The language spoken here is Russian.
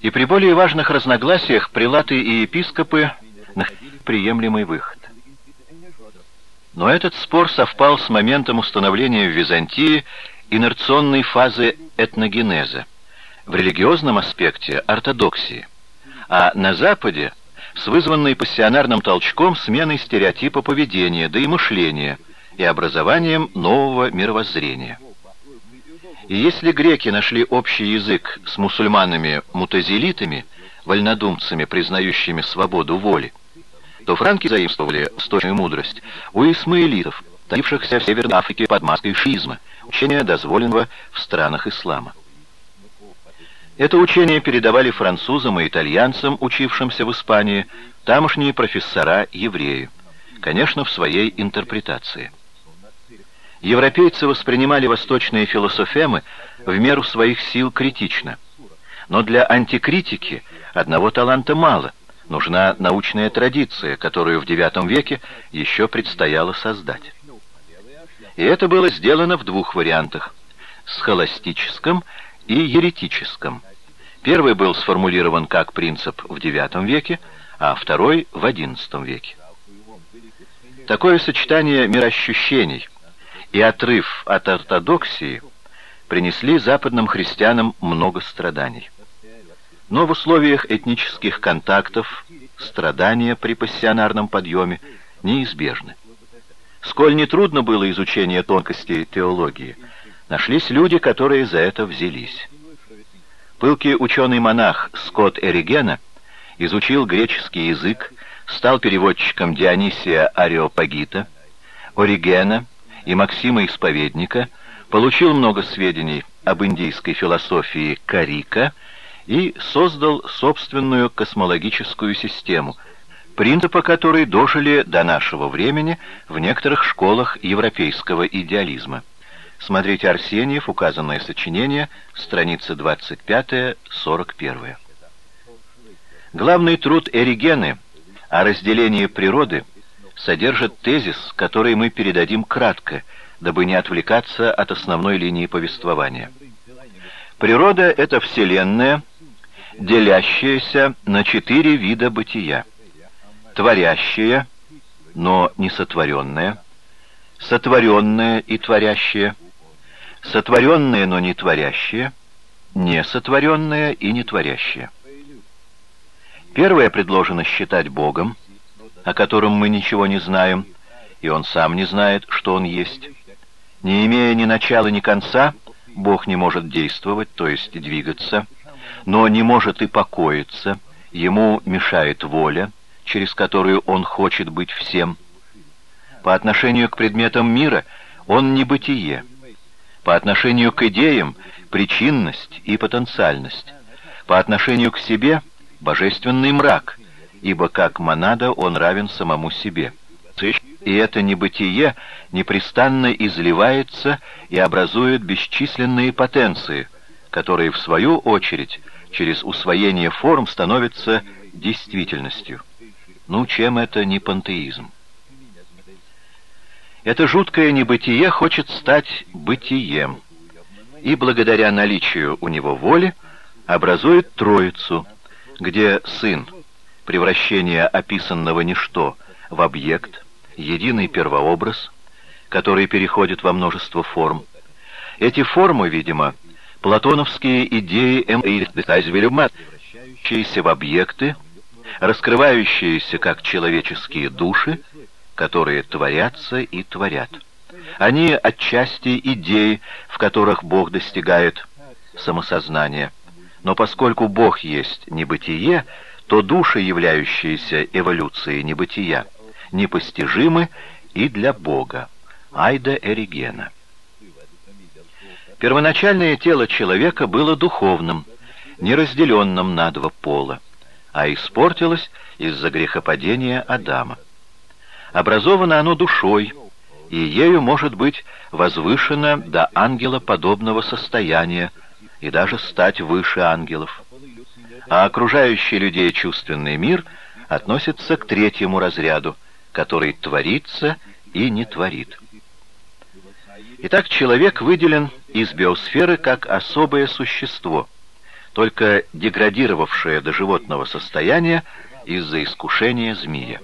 И при более важных разногласиях прилаты и епископы находили приемлемый выход. Но этот спор совпал с моментом установления в Византии инерционной фазы этногенеза, в религиозном аспекте – ортодоксии, а на Западе – с вызванной пассионарным толчком сменой стереотипа поведения, да и мышления, и образованием нового мировоззрения. И если греки нашли общий язык с мусульманами-мутазилитами, вольнодумцами, признающими свободу воли, то франки заимствовали сточную мудрость у исмаилитов, таившихся в Северной Африке под маской шизма, учения, дозволенного в странах ислама. Это учение передавали французам и итальянцам, учившимся в Испании, тамошние профессора-евреи, конечно, в своей интерпретации. Европейцы воспринимали восточные философемы в меру своих сил критично. Но для антикритики одного таланта мало, нужна научная традиция, которую в IX веке еще предстояло создать. И это было сделано в двух вариантах – схоластическом и еретическом. Первый был сформулирован как принцип в IX веке, а второй в XI веке. Такое сочетание мироощущений и отрыв от ортодоксии принесли западным христианам много страданий. Но в условиях этнических контактов страдания при пассионарном подъеме неизбежны. Сколь нетрудно было изучение тонкостей теологии – Нашлись люди, которые за это взялись. Пылкий ученый-монах Скотт Эригена изучил греческий язык, стал переводчиком Дионисия Ареопагита, Оригена и Максима Исповедника, получил много сведений об индийской философии Карика и создал собственную космологическую систему, принципы которой дожили до нашего времени в некоторых школах европейского идеализма. Смотрите Арсеньев, указанное сочинение, страница 25-41. Главный труд Эригены о разделении природы содержит тезис, который мы передадим кратко, дабы не отвлекаться от основной линии повествования. Природа — это Вселенная, делящаяся на четыре вида бытия. Творящая, но не сотворенная, сотворенная и творящая — сотворенное, но не творящее, несотворенное и не творящее. Первое предложено считать Богом, о котором мы ничего не знаем, и Он сам не знает, что Он есть. Не имея ни начала, ни конца, Бог не может действовать, то есть двигаться, но не может и покоиться, Ему мешает воля, через которую Он хочет быть всем. По отношению к предметам мира Он не бытие, по отношению к идеям — причинность и потенциальность. По отношению к себе — божественный мрак, ибо как монада он равен самому себе. И это небытие непрестанно изливается и образует бесчисленные потенции, которые, в свою очередь, через усвоение форм становятся действительностью. Ну, чем это не пантеизм? Это жуткое небытие хочет стать бытием, и благодаря наличию у него воли образует Троицу, где Сын, превращение описанного ничто в объект, единый первообраз, который переходит во множество форм. Эти формы, видимо, платоновские идеи превращающиеся в объекты, раскрывающиеся как человеческие души, которые творятся и творят. Они отчасти идеи, в которых Бог достигает самосознания. Но поскольку Бог есть небытие, то души, являющиеся эволюцией небытия, непостижимы и для Бога. Айда Эригена. Первоначальное тело человека было духовным, неразделенным на два пола, а испортилось из-за грехопадения Адама. Образовано оно душой, и ею может быть возвышено до ангелоподобного состояния и даже стать выше ангелов. А окружающий людей чувственный мир относится к третьему разряду, который творится и не творит. Итак, человек выделен из биосферы как особое существо, только деградировавшее до животного состояния из-за искушения змея.